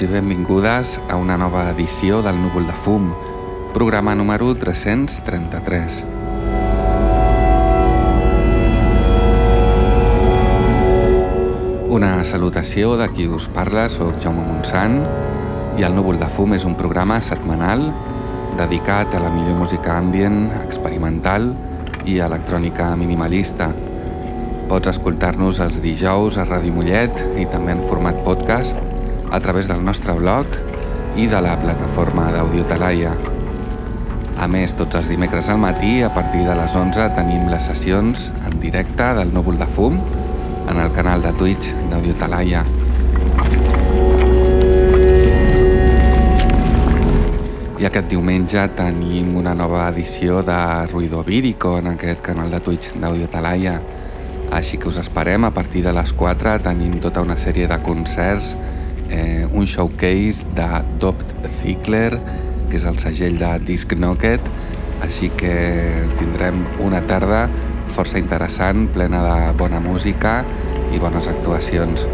benvinguts i benvingudes a una nova edició del Núvol de Fum, programa número 333. Una salutació de qui us parla, sóc Jaume Montsant i el Núvol de Fum és un programa setmanal dedicat a la millor música ambient, experimental i electrònica minimalista. Pots escoltar-nos els dijous a Ràdio Mollet i també en format podcast a través del nostre blog i de la plataforma d'Audio Talaia. A més, tots els dimecres al matí, a partir de les 11, tenim les sessions en directe del Núvol de Fum en el canal de Twitch d'Audio Talaia. I aquest diumenge tenim una nova edició de Ruido Vírico en aquest canal de Twitch d'Audio Talaia. Així que us esperem a partir de les 4 tenim tota una sèrie de concerts eh, un showcase de Dopt Ziggler que és el segell de Disc Knocket així que tindrem una tarda força interessant plena de bona música i bones actuacions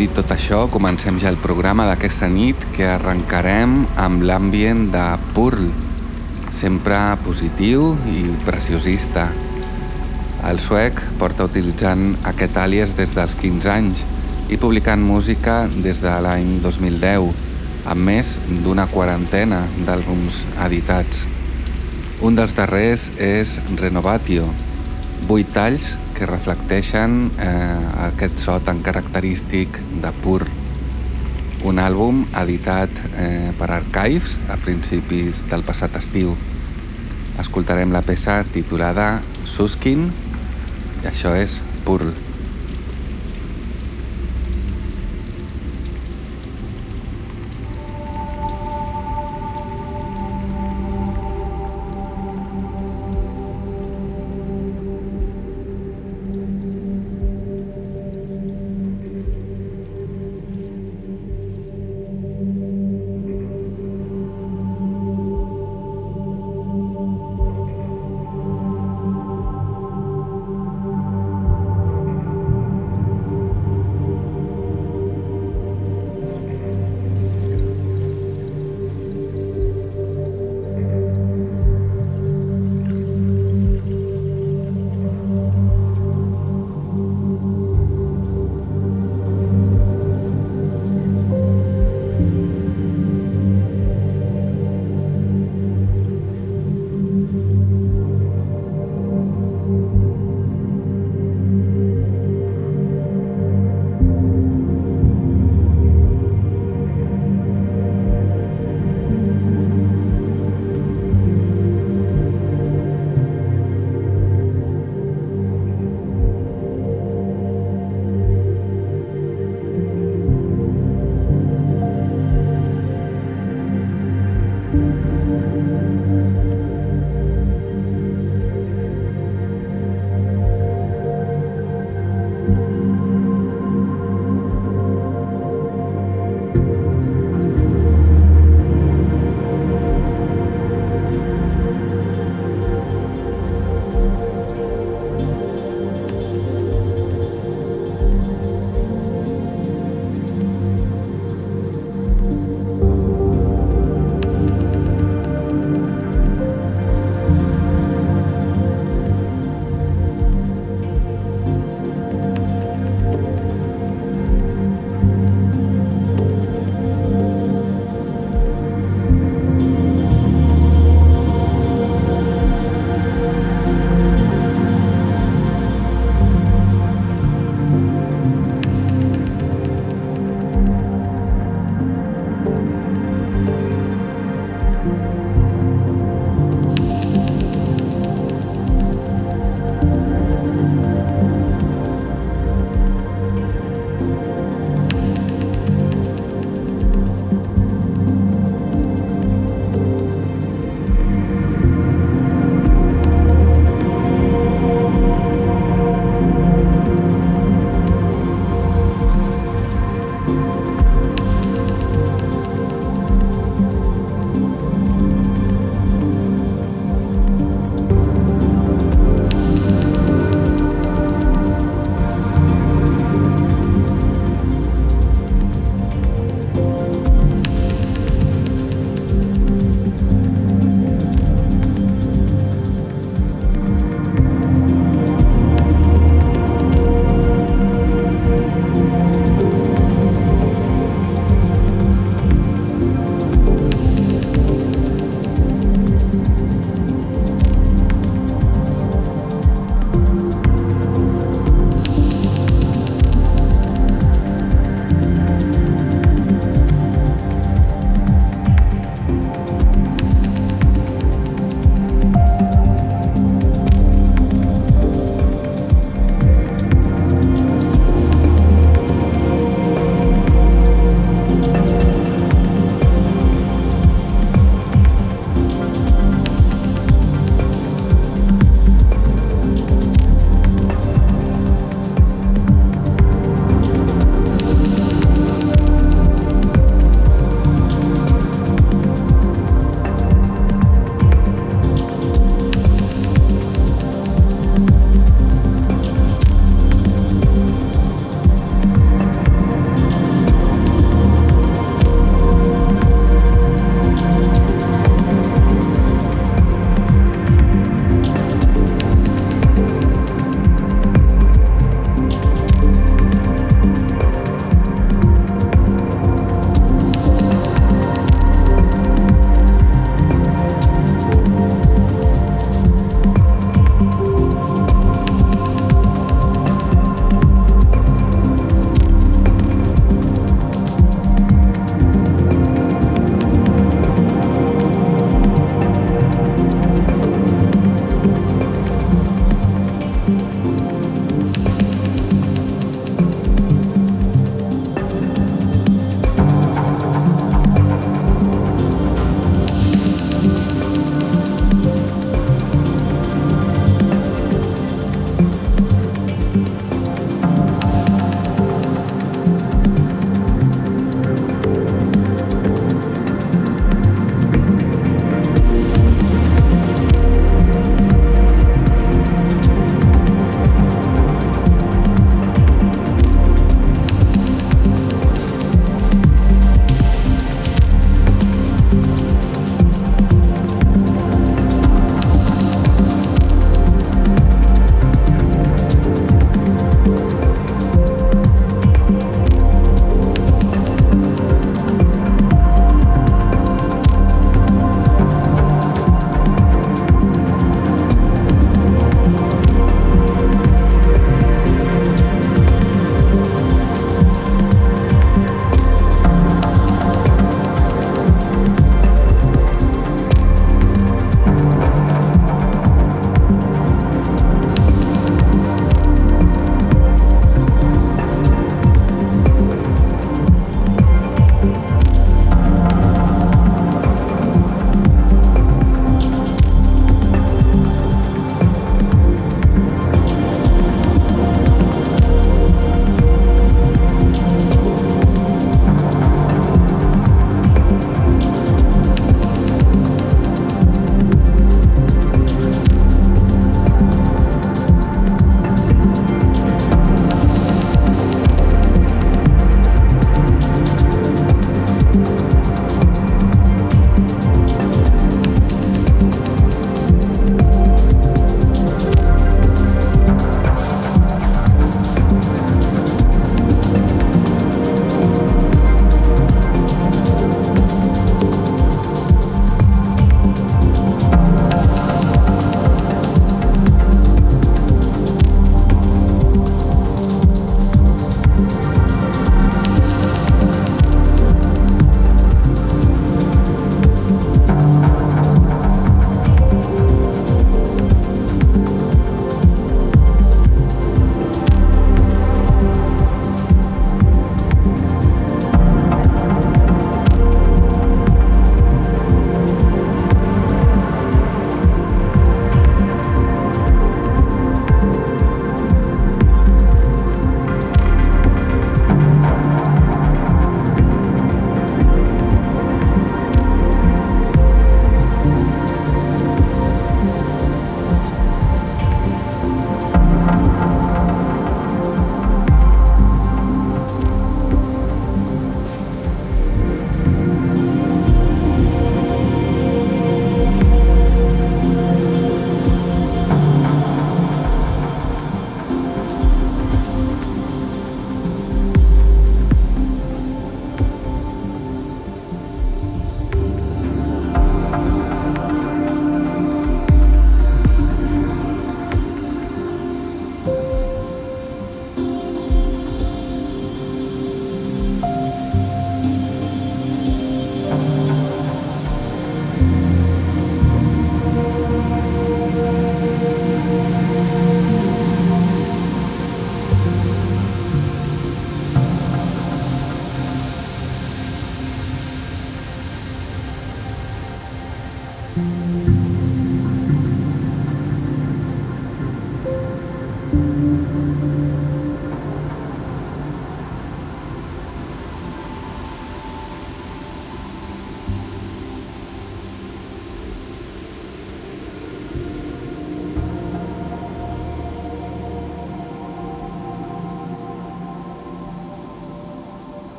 dit tot això, comencem ja el programa d'aquesta nit que arrencarem amb l'ambient de Purl, sempre positiu i preciosista. El suec porta utilitzant aquest àlies des dels 15 anys i publicant música des de l'any 2010, amb més d'una quarantena d'àlbums editats. Un dels darrers és Renovatio, vuit talls que reflecteixen eh, aquest so tan característic de Pur. Un àlbum editat eh, per Archives a principis del passat estiu. Escoltarem la peça titulada Suskin i això és Purl.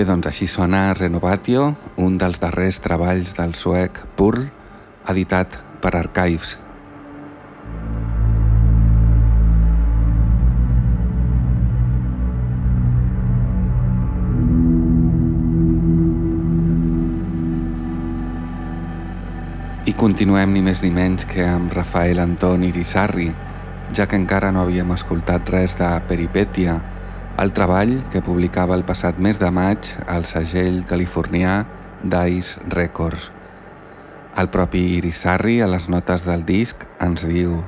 Bé, doncs així sona Renovatio, un dels darrers treballs del suec Purl, editat per Archives. I continuem ni més ni menys que amb Rafael Anton Irisarri, ja que encara no havíem escoltat res de Peripètia, el treball que publicava el passat mes de maig al segell californià Dice Records. El propi Irisarri a les notes del disc ens diu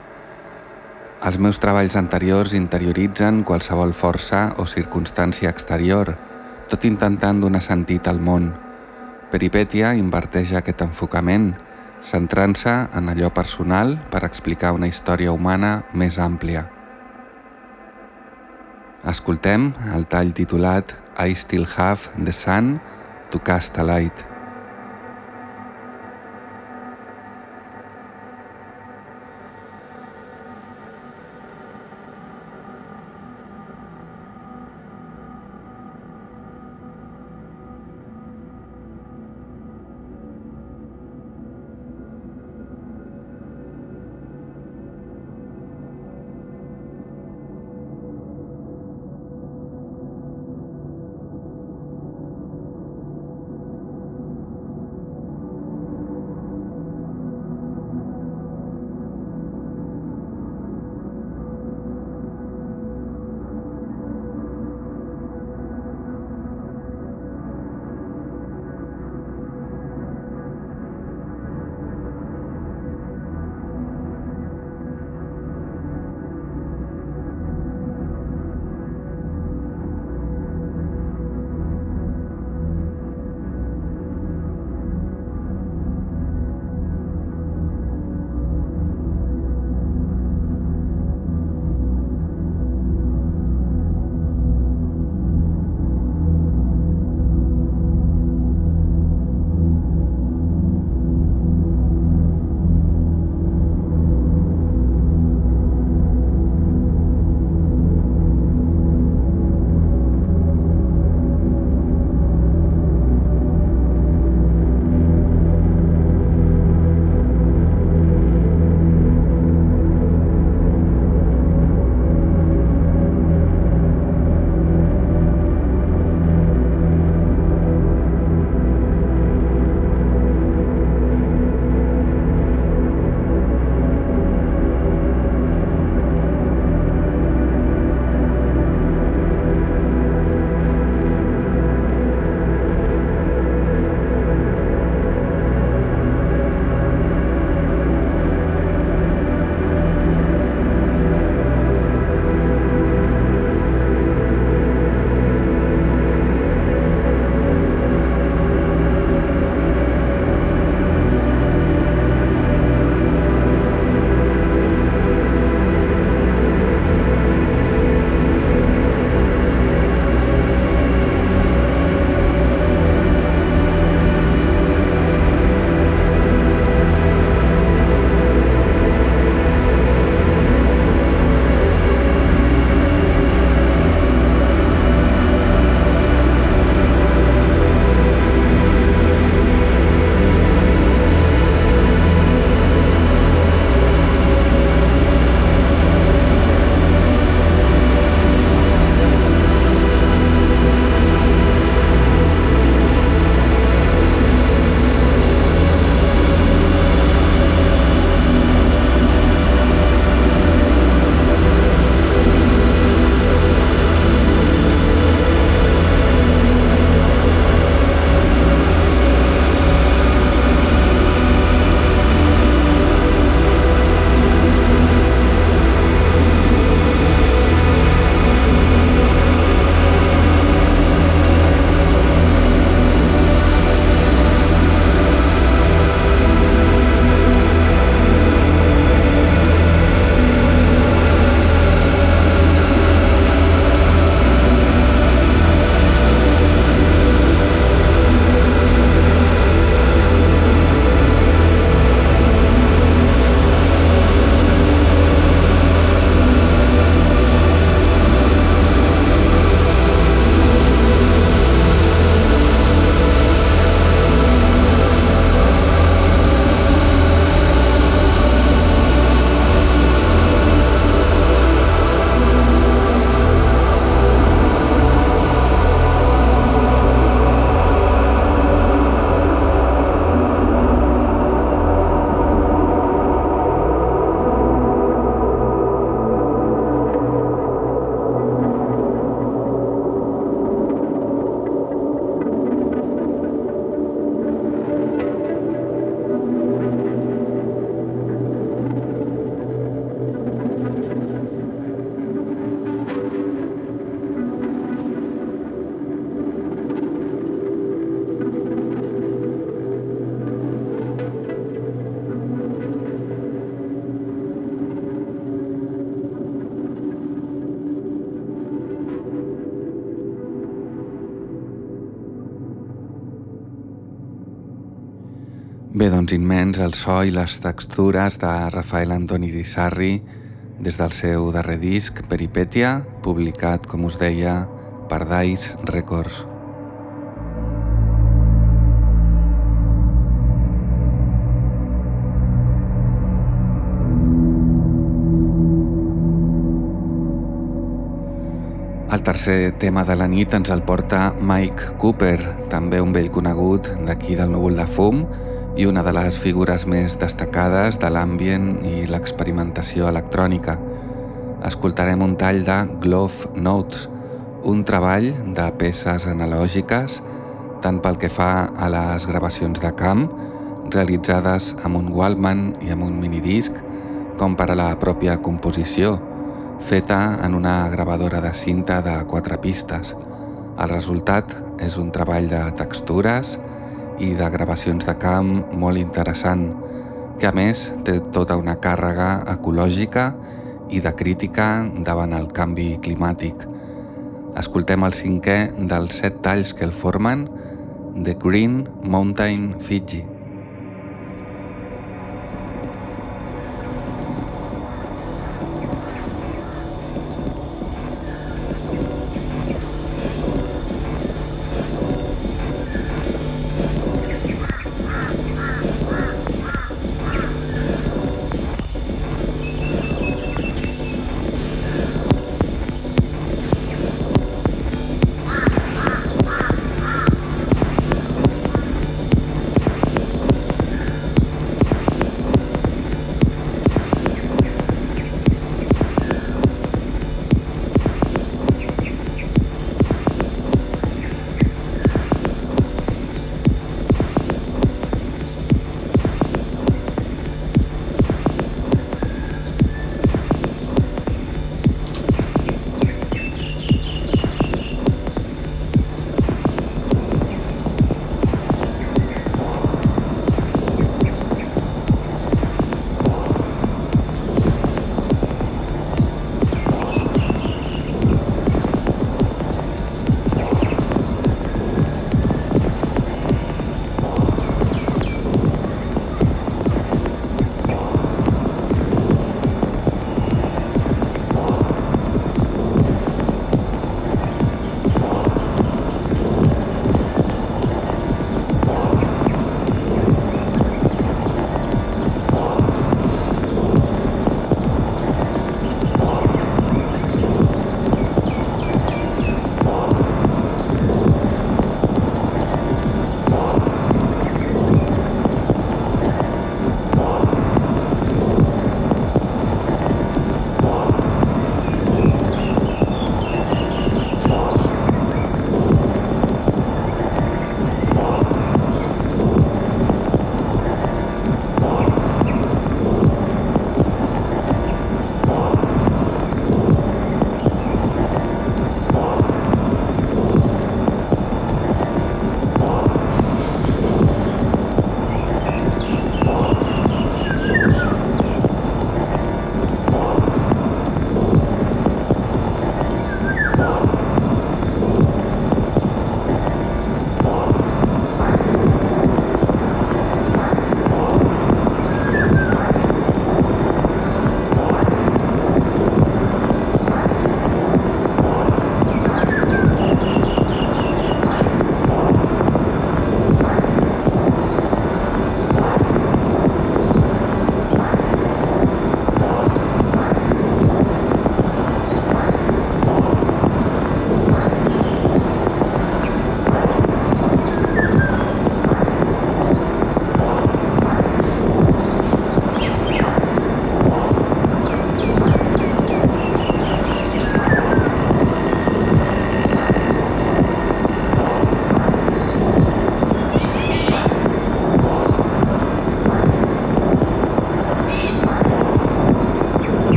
Els meus treballs anteriors interioritzen qualsevol força o circumstància exterior, tot intentant donar sentit al món. Peripètia inverteix aquest enfocament, centrant-se en allò personal per explicar una història humana més àmplia. Escoltem el tall titulat I Still Have the Sun to Cast a Light. Doncs immens el so i les textures de Rafael Antoni Irisarri des del seu darrer disc, Peripètia, publicat, com us deia, per Dice Records. El tercer tema de la nit ens el porta Mike Cooper, també un vell conegut d'aquí del núvol de fum i una de les figures més destacades de l'ambient i l'experimentació electrònica. Escoltarem un tall de Glove Notes, un treball de peces analògiques tant pel que fa a les gravacions de camp realitzades amb un Wallman i amb un minidisc com per a la pròpia composició, feta en una gravadora de cinta de quatre pistes. El resultat és un treball de textures i de gravacions de camp molt interessant, que a més té tota una càrrega ecològica i de crítica davant el canvi climàtic. Escoltem el cinquè dels set talls que el formen, The Green Mountain Fiji.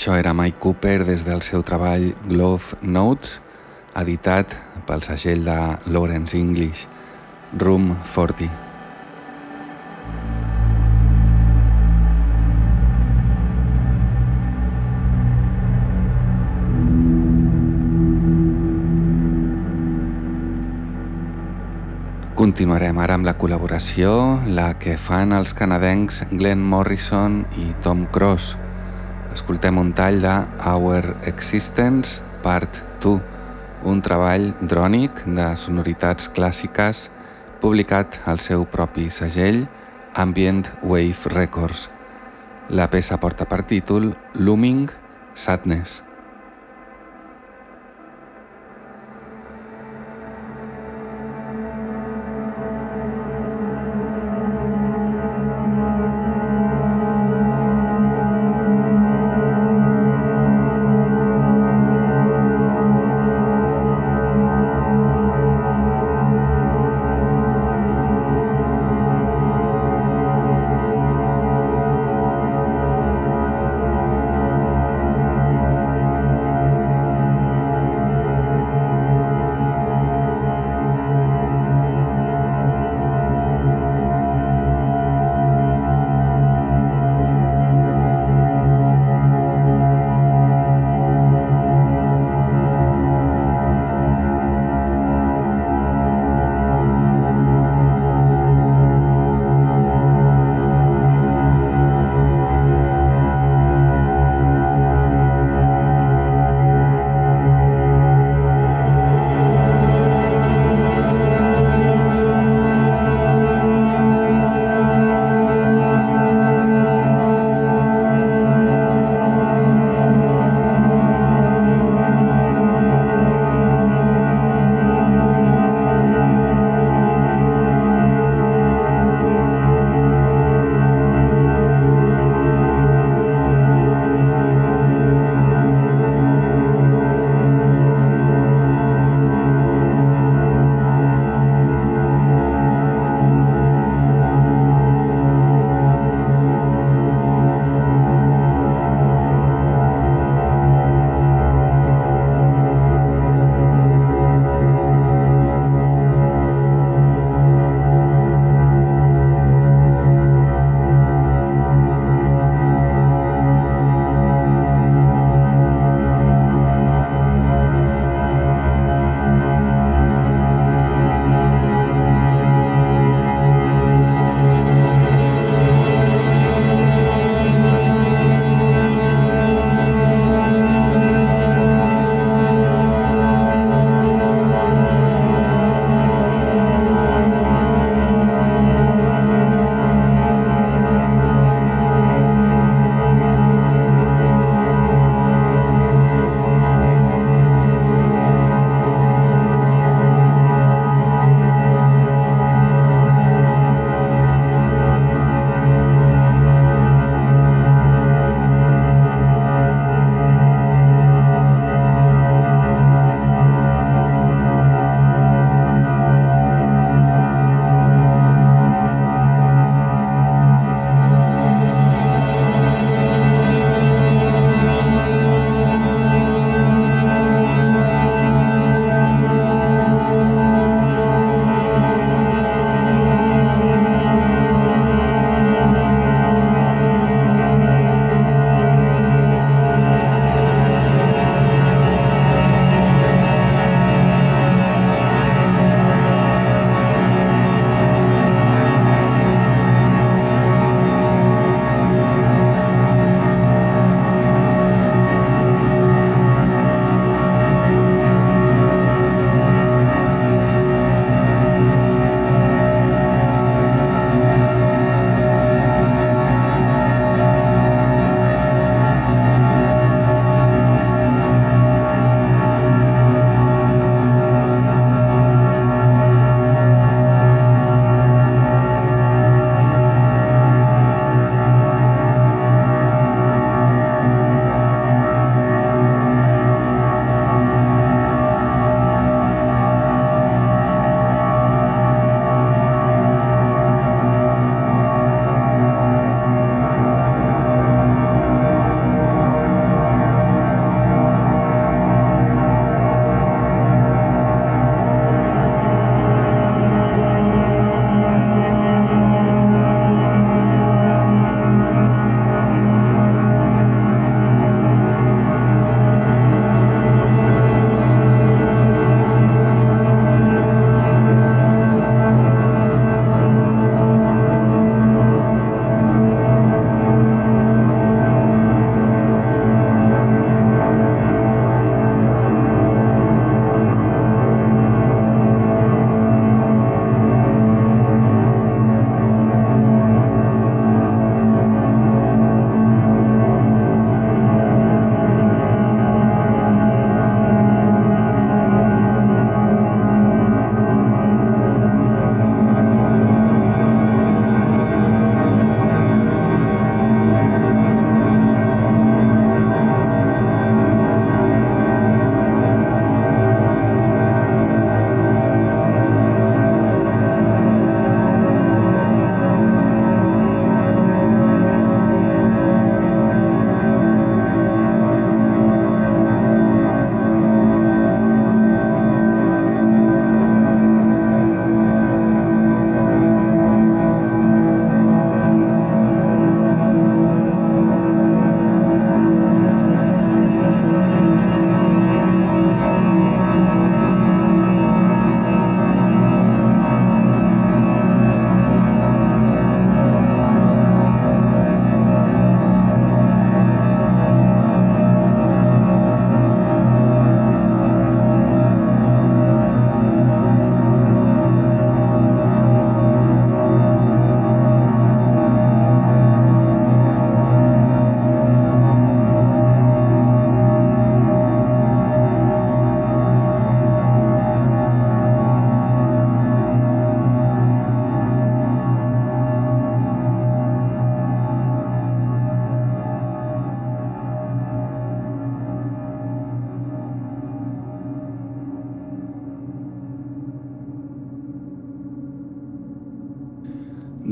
Això era Mike Cooper des del seu treball Glove Notes, editat pel segell de Lawrence English, Room 40. Continuarem ara amb la col·laboració, la que fan els canadencs Glenn Morrison i Tom Cross. Escoltem un tall de Our Existence Part 2, un treball drònic de sonoritats clàssiques publicat al seu propi segell Ambient Wave Records. La peça porta per títol Looming Sadness.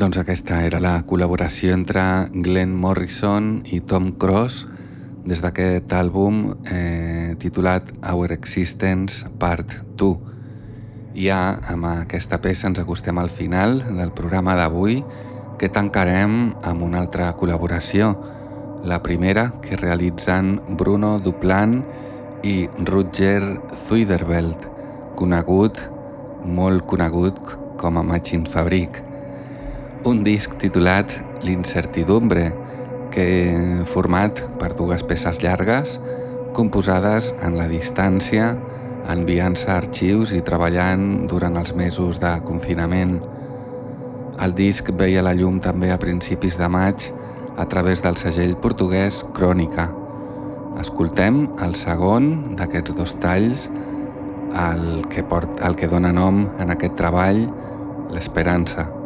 Doncs aquesta era la col·laboració entre Glenn Morrison i Tom Cross des d'aquest àlbum eh, titulat Our Existence Part 2. I ja amb aquesta peça ens acostem al final del programa d'avui que tancarem amb una altra col·laboració, la primera que realitzen Bruno Duplan i Rutger Zuiderbelt, conegut, molt conegut com a Machine Fabric un disc titulat L'incertidumbre, que format per dues peces llargues composades en la distància, enviant-se arxius i treballant durant els mesos de confinament. El disc veia la llum també a principis de maig a través del segell portuguès Crònica. Escoltem el segon d'aquests dos talls, el que, port, el que dona nom en aquest treball, l'esperança.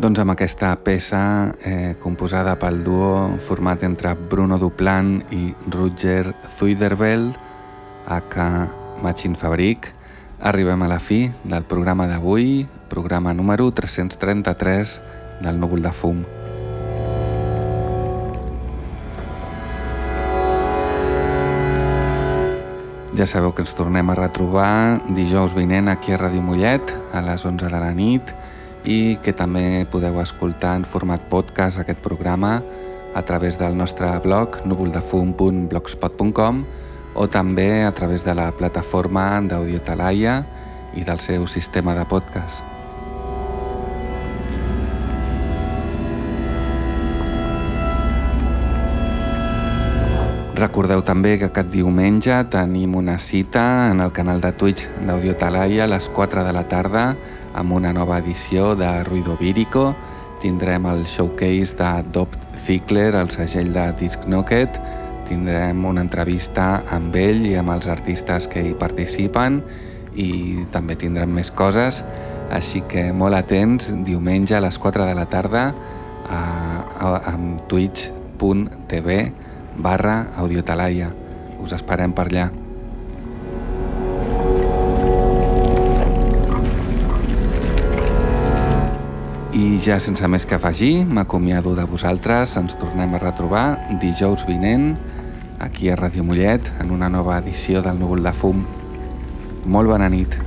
Doncs amb aquesta peça eh, composada pel duo format entre Bruno Duplan i Roger Zuiderbeld, aka Machine Fabric, arribem a la fi del programa d'avui, programa número 333 del núvol de fum. Ja sabeu que ens tornem a retrobar dijous vinent aquí a Ràdio Mollet a les 11 de la nit i que també podeu escoltar en format podcast aquest programa a través del nostre blog núvoldefum.blogspot.com o també a través de la plataforma d'Audio Talaia i del seu sistema de podcast. Recordeu també que aquest diumenge tenim una cita en el canal de Twitch d'Audio Talaia a les 4 de la tarda amb una nova edició de Ruido Vírico. Tindrem el showcase de Dopt Ziegler, el segell de Disc Knocket. Tindrem una entrevista amb ell i amb els artistes que hi participen i també tindrem més coses. Així que molt atents, diumenge a les 4 de la tarda a, a, a twitch.tv barra audiotalaia. Us esperem per allà. I ja sense més que afegir, m'acomiado de vosaltres, ens tornem a retrobar dijous vinent aquí a Ràdio Mollet en una nova edició del Núvol de Fum. Molt bona nit.